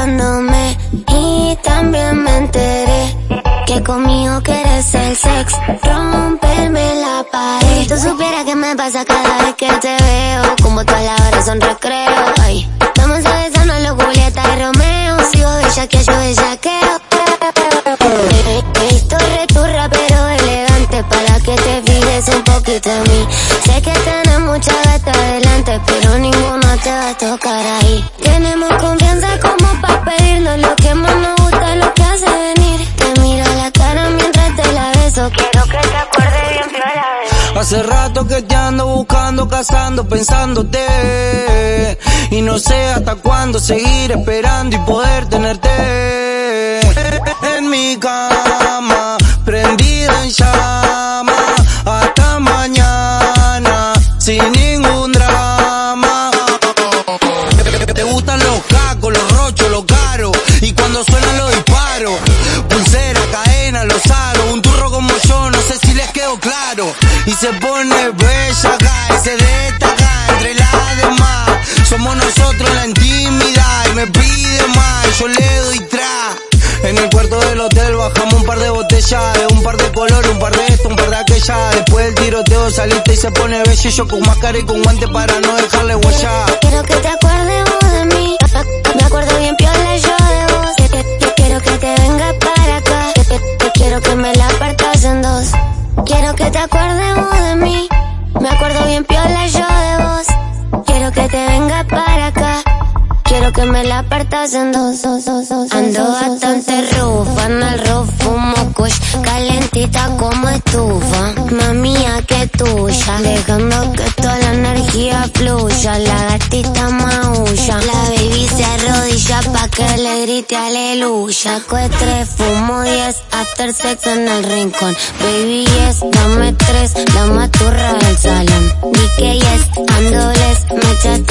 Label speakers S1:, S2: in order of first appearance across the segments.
S1: besándome y también me enteré que conmigo quieres el sex, romperme la pared. Si tú supieras que me pasa cada vez que te veo, como todas las horas son recreo. Ay, vamos a besarnos los Julieta y Romeo, sigo bella que yo bellaqueo. Sé que tienes mucha gata adelante, pero ninguna te va a tocar ahí. Tenemos confianza como para pedirnos lo que más nos gusta, lo que hace venir. Te miro la cara mientras te la beso, quiero que te acuerdes bien piola.
S2: Hace rato que te ando buscando, cazando, pensándote. Y no sé hasta cuándo seguir esperando y poder tenerte en mi cama, prendida en llama, y cuando suenan los disparos, pulsera, cadena, los aros, un turro como yo, no sé si les quedó claro, y se pone bella acá, y se destaca entre las demás, somos nosotros la intimidad, y me pide más, yo le doy tra. En el cuarto del hotel bajamos un par de botellas, de un par de colores, un par de esto, un par de aquella. Después del tiroteo saliste y se pone bello y yo con máscara y con guante para no dejarle huella.
S1: Quiero que te acuerdes Vos de mí. Me acuerdo bien piola yo de vos. Quiero que te vengas para acá. Quiero que me la partas en dos. Ando bastante rufa, en el roof fumo kush, calentita como estufa. Mamía que tuya, dejando que toda la energía fluya. La gatita maulla, la baby se arrodilla pa' que le grite aleluya. Saco fumo 10, after sex en el rincón. Baby yes, dame tres, la maturra del salón. Di yes, ando les, me echaste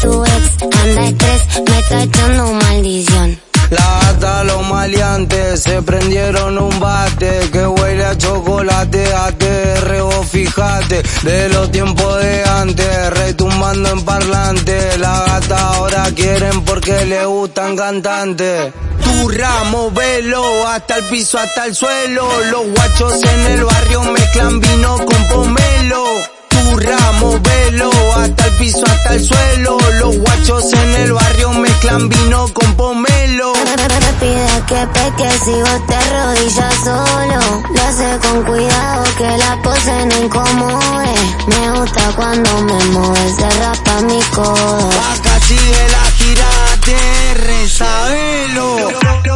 S1: tu ex anda estrés, me está echando maldición.
S2: La gata, los maleantes se prendieron un bate que huele a chocolate, ATR vos fijate, de los tiempos de antes, retumbando en parlante, la gata ahora quieren porque le gustan cantantes. Tu ramo, velo, hasta el piso, hasta el suelo, los guachos en el barrio mezclan vino con pomelo. Tu ramo, velo, hasta el piso,
S1: que si vos te rodillas solo. Lo hace con cuidado que la pose no incomode. Me gusta cuando me mueves, se rapa mi codo.
S2: Acá sigue la gira de Rezabelo.